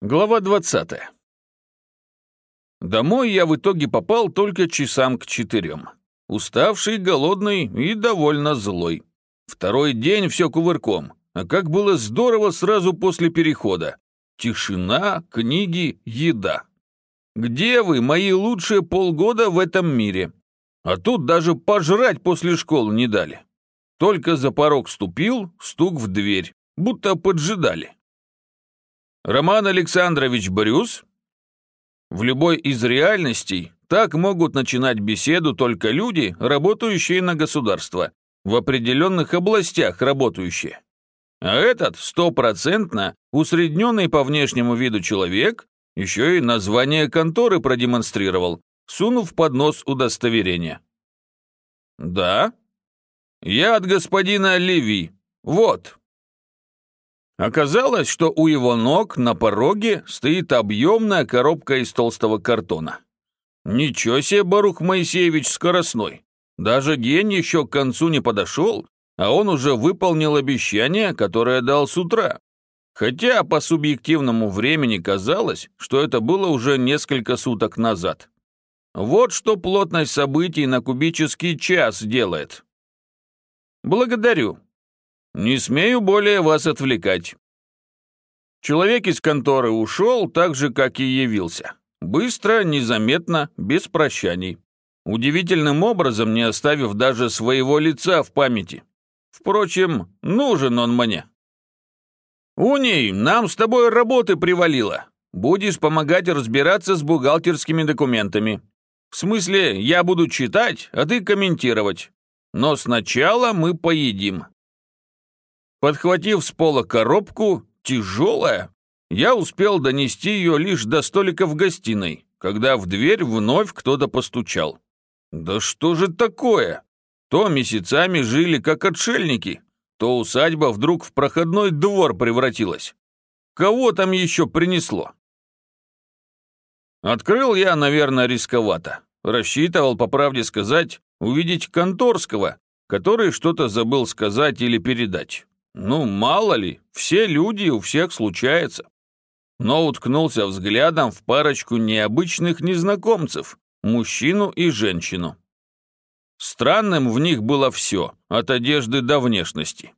Глава 20. Домой я в итоге попал только часам к четырем. Уставший, голодный и довольно злой. Второй день все кувырком. А как было здорово сразу после перехода. Тишина, книги, еда. Где вы, мои лучшие полгода в этом мире? А тут даже пожрать после школы не дали. Только за порог ступил, стук в дверь, будто поджидали. Роман Александрович Брюс? В любой из реальностей так могут начинать беседу только люди, работающие на государство, в определенных областях работающие. А этот стопроцентно усредненный по внешнему виду человек еще и название конторы продемонстрировал, сунув под нос удостоверение. «Да? Я от господина Леви. Вот». Оказалось, что у его ног на пороге стоит объемная коробка из толстого картона. Ничего себе, Барух Моисеевич скоростной. Даже день еще к концу не подошел, а он уже выполнил обещание, которое дал с утра. Хотя по субъективному времени казалось, что это было уже несколько суток назад. Вот что плотность событий на кубический час делает. Благодарю, не смею более вас отвлекать. Человек из конторы ушел так же, как и явился. Быстро, незаметно, без прощаний. Удивительным образом не оставив даже своего лица в памяти. Впрочем, нужен он мне. «Уний, нам с тобой работы привалило. Будешь помогать разбираться с бухгалтерскими документами. В смысле, я буду читать, а ты комментировать. Но сначала мы поедим. Подхватив с пола коробку, тяжелая, я успел донести ее лишь до столика в гостиной, когда в дверь вновь кто-то постучал. Да что же такое? То месяцами жили как отшельники, то усадьба вдруг в проходной двор превратилась. Кого там еще принесло? Открыл я, наверное, рисковато. Рассчитывал, по правде сказать, увидеть Конторского, который что-то забыл сказать или передать. Ну, мало ли, все люди, у всех случается. Но уткнулся взглядом в парочку необычных незнакомцев, мужчину и женщину. Странным в них было все, от одежды до внешности.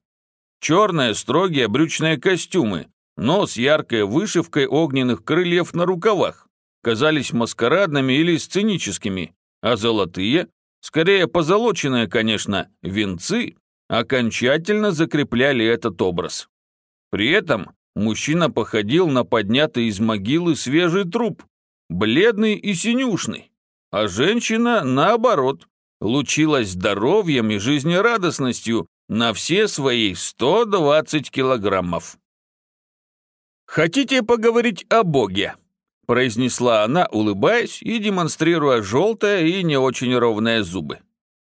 Черные строгие брючные костюмы, но с яркой вышивкой огненных крыльев на рукавах, казались маскарадными или сценическими, а золотые, скорее позолоченные, конечно, венцы окончательно закрепляли этот образ. При этом мужчина походил на поднятый из могилы свежий труп, бледный и синюшный, а женщина, наоборот, лучилась здоровьем и жизнерадостностью на все свои 120 килограммов. «Хотите поговорить о Боге?» произнесла она, улыбаясь и демонстрируя желтые и не очень ровные зубы.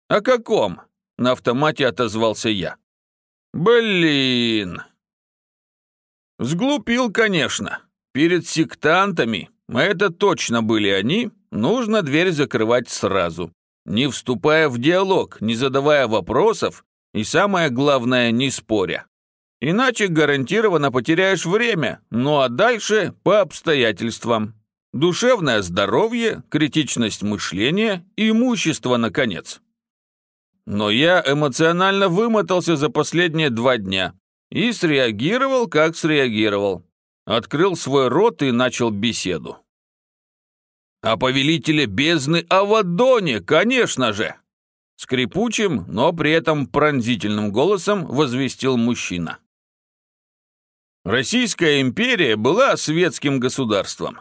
«О каком?» На автомате отозвался я. Блин. Сглупил, конечно. Перед сектантами, это точно были они, нужно дверь закрывать сразу, не вступая в диалог, не задавая вопросов и, самое главное, не споря. Иначе гарантированно потеряешь время, ну а дальше по обстоятельствам. Душевное здоровье, критичность мышления, имущество, наконец. Но я эмоционально вымотался за последние два дня и среагировал, как среагировал. Открыл свой рот и начал беседу. «О повелителе бездны Авадоне, конечно же!» Скрипучим, но при этом пронзительным голосом возвестил мужчина. Российская империя была светским государством.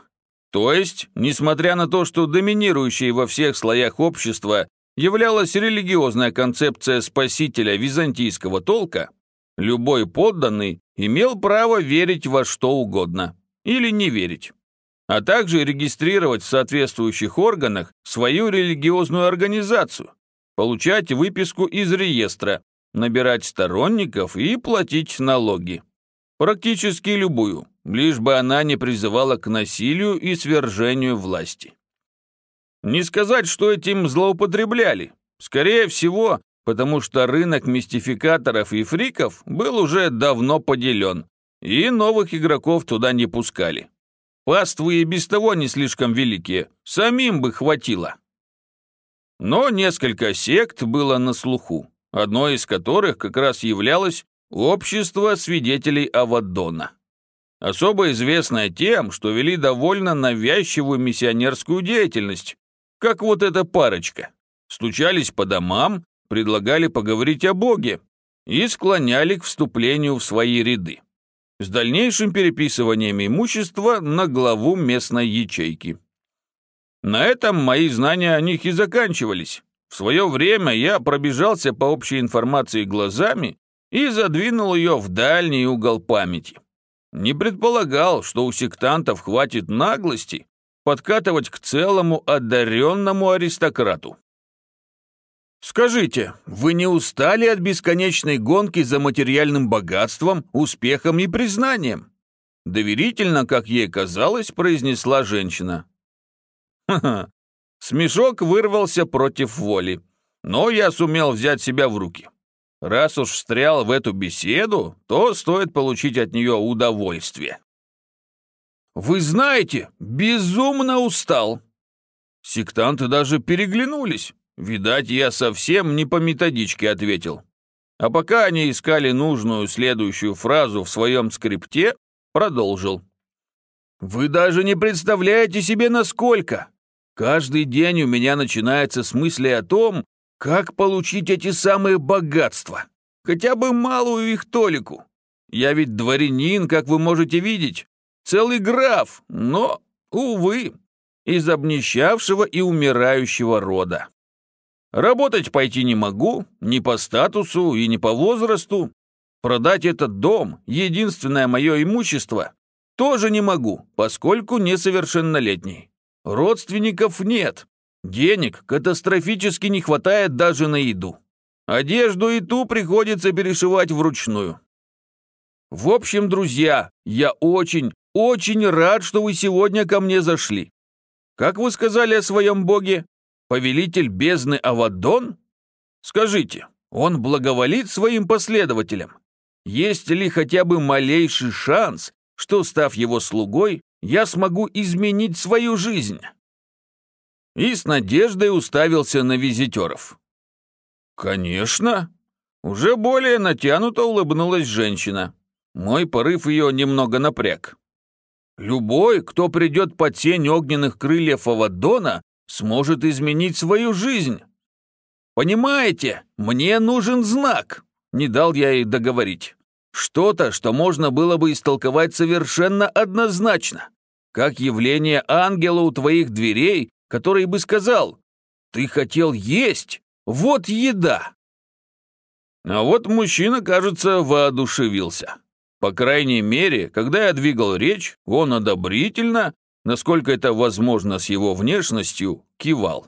То есть, несмотря на то, что доминирующей во всех слоях общества являлась религиозная концепция спасителя византийского толка, любой подданный имел право верить во что угодно или не верить, а также регистрировать в соответствующих органах свою религиозную организацию, получать выписку из реестра, набирать сторонников и платить налоги. Практически любую, лишь бы она не призывала к насилию и свержению власти. Не сказать, что этим злоупотребляли. Скорее всего, потому что рынок мистификаторов и фриков был уже давно поделен, и новых игроков туда не пускали. Паствы и без того не слишком великие, самим бы хватило. Но несколько сект было на слуху, одной из которых как раз являлось Общество свидетелей Авадона. Особо известное тем, что вели довольно навязчивую миссионерскую деятельность, как вот эта парочка. Стучались по домам, предлагали поговорить о Боге и склоняли к вступлению в свои ряды. С дальнейшим переписыванием имущества на главу местной ячейки. На этом мои знания о них и заканчивались. В свое время я пробежался по общей информации глазами и задвинул ее в дальний угол памяти. Не предполагал, что у сектантов хватит наглости подкатывать к целому одаренному аристократу. «Скажите, вы не устали от бесконечной гонки за материальным богатством, успехом и признанием?» Доверительно, как ей казалось, произнесла женщина. «Ха-ха». Смешок вырвался против воли, но я сумел взять себя в руки. Раз уж встрял в эту беседу, то стоит получить от нее удовольствие. «Вы знаете, безумно устал!» Сектанты даже переглянулись. Видать, я совсем не по методичке ответил. А пока они искали нужную следующую фразу в своем скрипте, продолжил. «Вы даже не представляете себе, насколько! Каждый день у меня начинается с мысли о том, как получить эти самые богатства? Хотя бы малую их толику. Я ведь дворянин, как вы можете видеть. Целый граф, но, увы, из обнищавшего и умирающего рода. Работать пойти не могу, ни по статусу и ни по возрасту. Продать этот дом, единственное мое имущество, тоже не могу, поскольку несовершеннолетний. Родственников нет, Денег катастрофически не хватает даже на еду. Одежду и ту приходится перешивать вручную. В общем, друзья, я очень, очень рад, что вы сегодня ко мне зашли. Как вы сказали о своем боге? Повелитель бездны Авадон? Скажите, он благоволит своим последователям? Есть ли хотя бы малейший шанс, что, став его слугой, я смогу изменить свою жизнь? и с надеждой уставился на визитеров. «Конечно!» Уже более натянуто улыбнулась женщина. Мой порыв ее немного напряг. «Любой, кто придет под тень огненных крыльев Авадона, сможет изменить свою жизнь. Понимаете, мне нужен знак!» Не дал я ей договорить. Что-то, что можно было бы истолковать совершенно однозначно. Как явление ангела у твоих дверей который бы сказал «Ты хотел есть? Вот еда!» А вот мужчина, кажется, воодушевился. По крайней мере, когда я двигал речь, он одобрительно, насколько это возможно с его внешностью, кивал.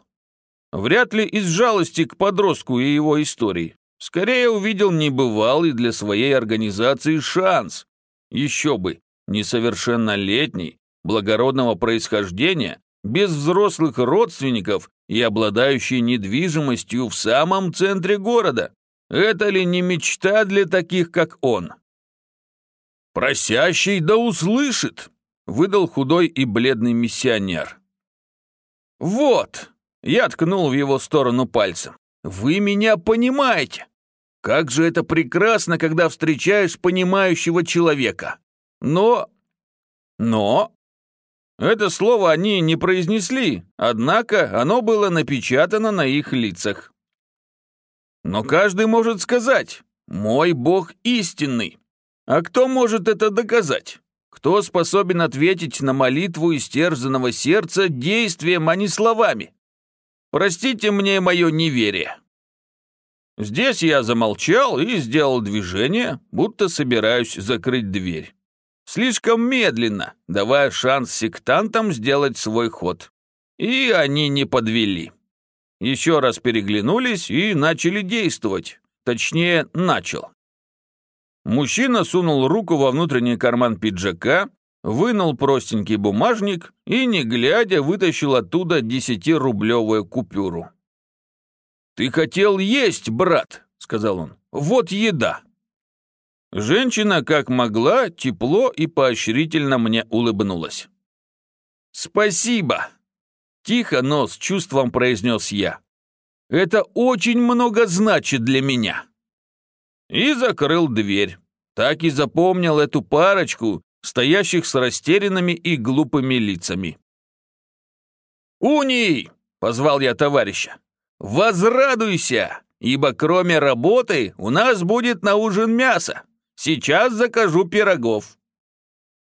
Вряд ли из жалости к подростку и его истории. Скорее увидел небывалый для своей организации шанс. Еще бы, несовершеннолетний, благородного происхождения, без взрослых родственников и обладающий недвижимостью в самом центре города. Это ли не мечта для таких, как он? «Просящий да услышит», — выдал худой и бледный миссионер. «Вот», — я ткнул в его сторону пальцем, — «вы меня понимаете. Как же это прекрасно, когда встречаешь понимающего человека. Но... Но это слово они не произнесли, однако оно было напечатано на их лицах. Но каждый может сказать «Мой Бог истинный». А кто может это доказать? Кто способен ответить на молитву истерзанного сердца действием, а не словами? Простите мне мое неверие. Здесь я замолчал и сделал движение, будто собираюсь закрыть дверь. Слишком медленно, давая шанс сектантам сделать свой ход. И они не подвели. Еще раз переглянулись и начали действовать. Точнее, начал. Мужчина сунул руку во внутренний карман пиджака, вынул простенький бумажник и, не глядя, вытащил оттуда десятирублевую купюру. «Ты хотел есть, брат», — сказал он. «Вот еда». Женщина, как могла, тепло и поощрительно мне улыбнулась. Спасибо. Тихо, но с чувством произнес я. Это очень много значит для меня. И закрыл дверь. Так и запомнил эту парочку, стоящих с растерянными и глупыми лицами. «Уний!» — позвал я товарища. «Возрадуйся, ибо кроме работы у нас будет на ужин мясо. Сейчас закажу пирогов».